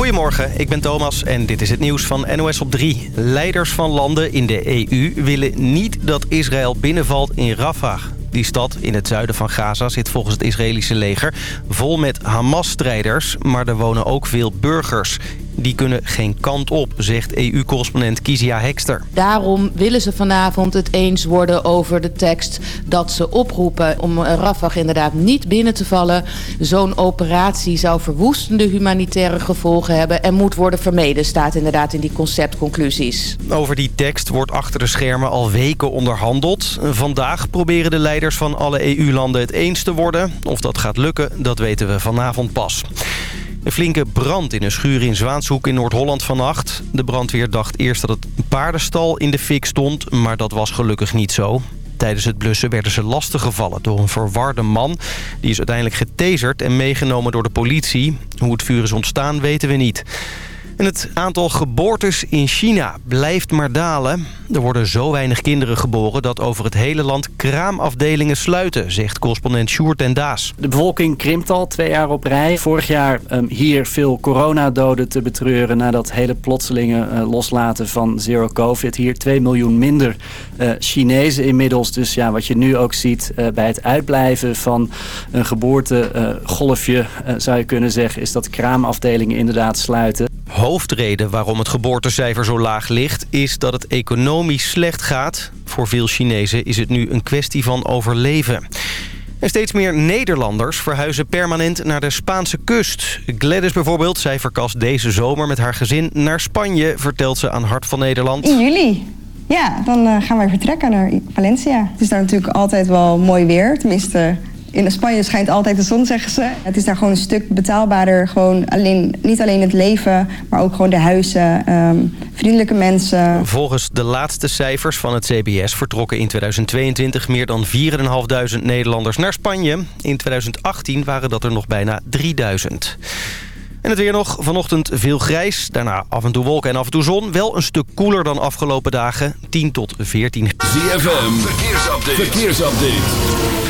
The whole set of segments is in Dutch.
Goedemorgen, ik ben Thomas en dit is het nieuws van NOS op 3. Leiders van landen in de EU willen niet dat Israël binnenvalt in Rafah. Die stad in het zuiden van Gaza zit volgens het Israëlische leger vol met Hamas-strijders. Maar er wonen ook veel burgers. Die kunnen geen kant op, zegt EU-correspondent Kizia Hekster. Daarom willen ze vanavond het eens worden over de tekst dat ze oproepen om Rafah inderdaad niet binnen te vallen. Zo'n operatie zou verwoestende humanitaire gevolgen hebben en moet worden vermeden, staat inderdaad in die conceptconclusies. Over die tekst wordt achter de schermen al weken onderhandeld. Vandaag proberen de leiders van alle EU-landen het eens te worden. Of dat gaat lukken, dat weten we vanavond pas. Een flinke brand in een schuur in Zwaanshoek in Noord-Holland vannacht. De brandweer dacht eerst dat het paardenstal in de fik stond, maar dat was gelukkig niet zo. Tijdens het blussen werden ze lastiggevallen door een verwarde man. Die is uiteindelijk getaserd en meegenomen door de politie. Hoe het vuur is ontstaan weten we niet. En het aantal geboortes in China blijft maar dalen. Er worden zo weinig kinderen geboren dat over het hele land kraamafdelingen sluiten, zegt correspondent Sjoerd en Daas. De bevolking krimpt al twee jaar op rij. Vorig jaar um, hier veel coronadoden te betreuren na dat hele plotselinge uh, loslaten van zero covid. Hier 2 miljoen minder uh, Chinezen inmiddels. Dus ja, wat je nu ook ziet uh, bij het uitblijven van een geboortegolfje, zou je kunnen zeggen, is dat kraamafdelingen inderdaad sluiten hoofdreden waarom het geboortecijfer zo laag ligt... is dat het economisch slecht gaat. Voor veel Chinezen is het nu een kwestie van overleven. En steeds meer Nederlanders verhuizen permanent naar de Spaanse kust. Gladys bijvoorbeeld, zij verkast deze zomer met haar gezin naar Spanje... vertelt ze aan Hart van Nederland. In juli. Ja, dan uh, gaan wij vertrekken naar Valencia. Het is daar natuurlijk altijd wel mooi weer. Tenminste, in Spanje schijnt altijd de zon, zeggen ze. Het is daar gewoon een stuk betaalbaarder. Gewoon alleen, niet alleen het leven, maar ook gewoon de huizen. Um, vriendelijke mensen. Volgens de laatste cijfers van het CBS vertrokken in 2022 meer dan 4.500 Nederlanders naar Spanje. In 2018 waren dat er nog bijna 3000. En het weer nog. Vanochtend veel grijs. Daarna af en toe wolken en af en toe zon. Wel een stuk koeler dan afgelopen dagen. 10 tot 14. ZFM. Verkeersupdate. Verkeersupdate.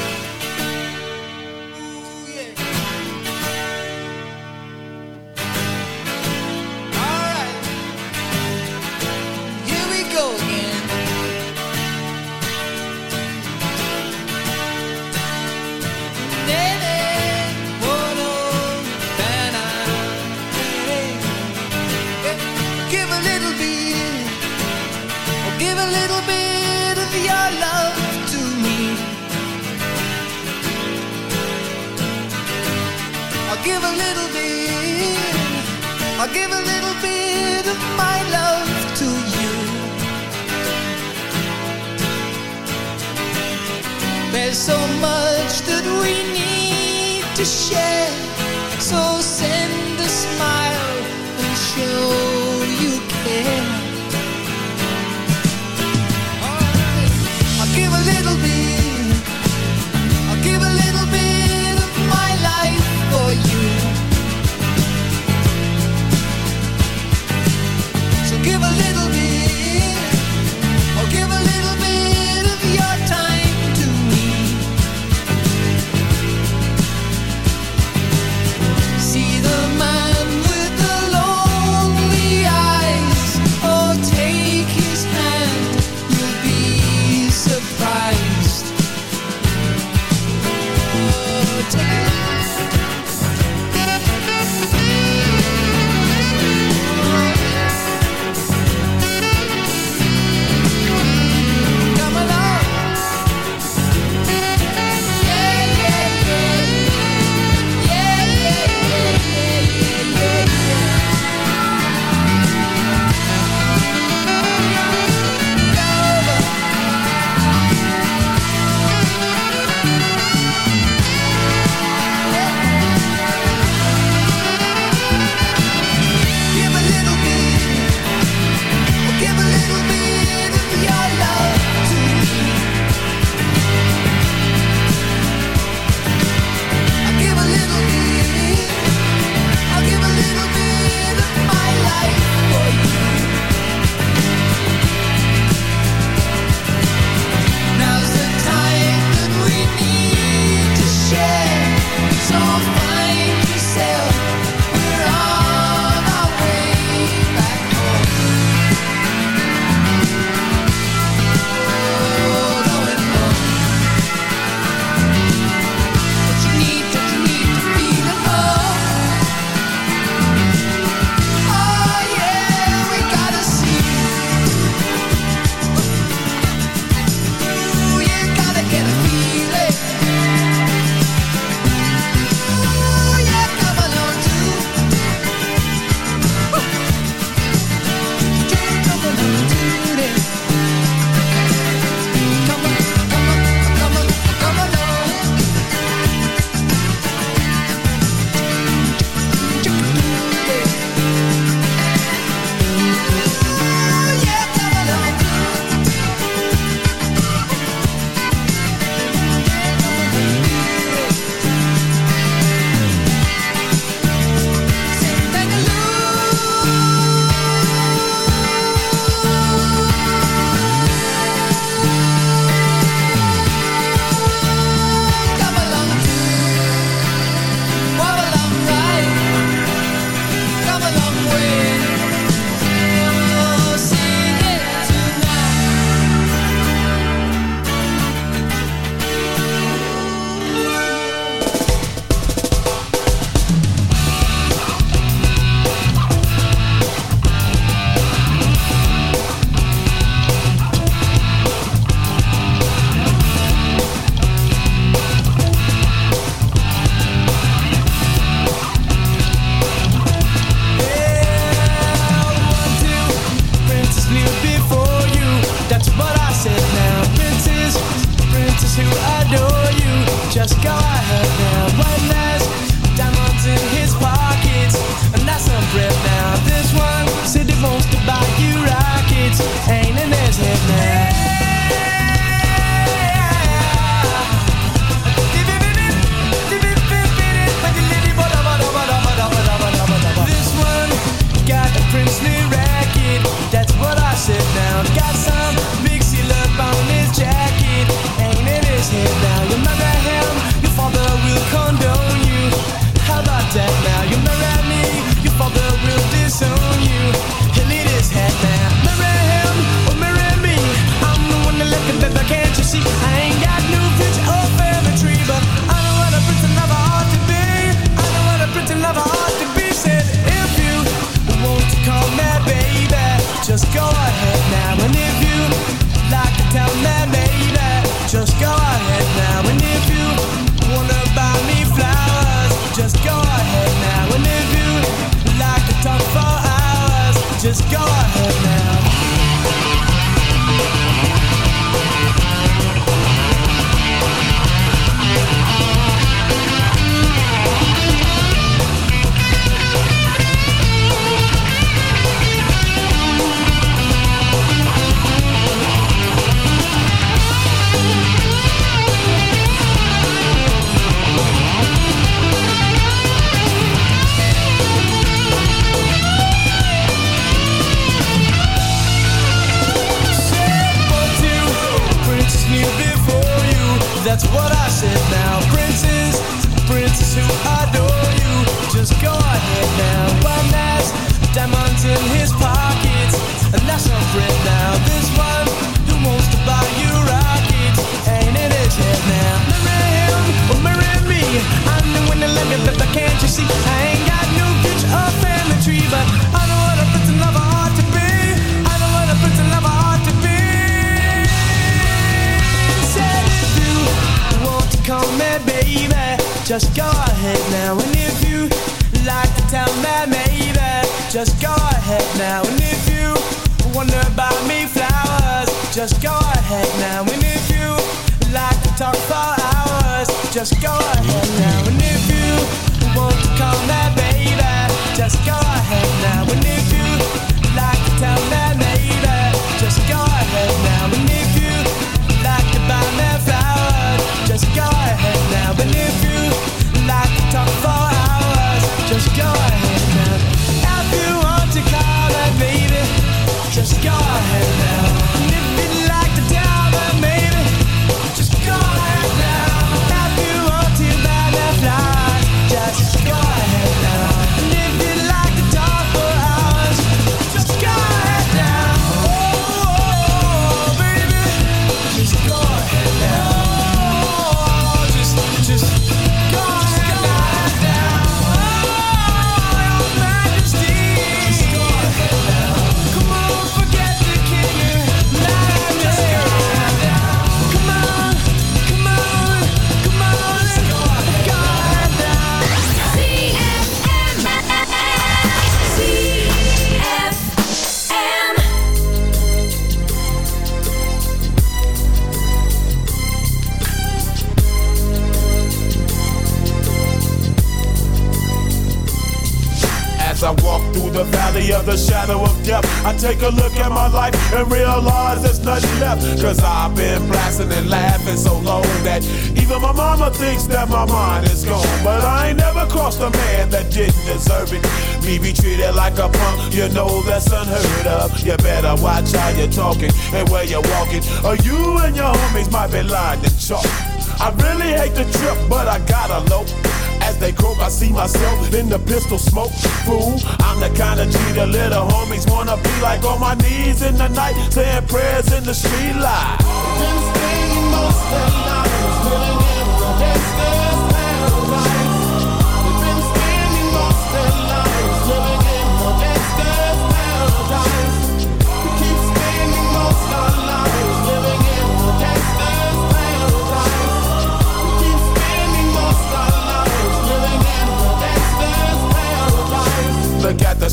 pistol smoke, fool. I'm the kind of G the little homies wanna be like on my knees in the night, saying prayers in the street light.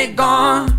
it gone.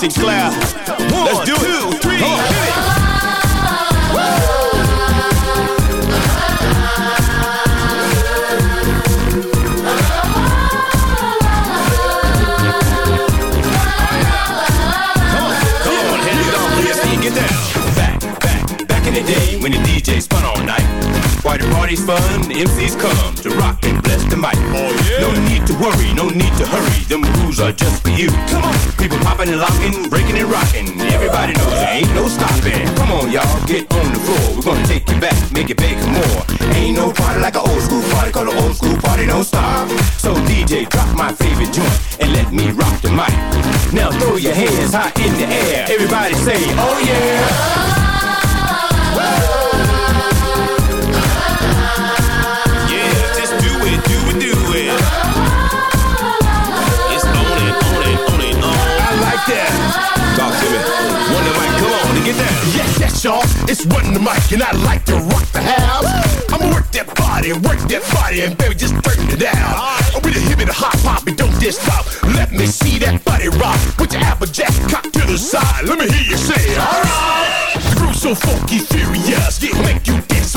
Sinclair. School party, don't stop. So DJ, drop my favorite joint and let me rock the mic. Now throw your hands high in the air. Everybody say, oh yeah. Y'all. It's the mic and I like to rock the house. I'ma work that body, work that body, and baby, just turn it down. Right. Oh, with a hip and a hop hop, and don't diss stop. Let me see that body rock. Put your applejack cock to the side. Let me hear you say, alright. The groove so funky, furious, yeah, make you dance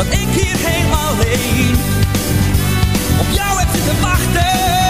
Dat ik hier helemaal alleen op jou heb zitten wachten.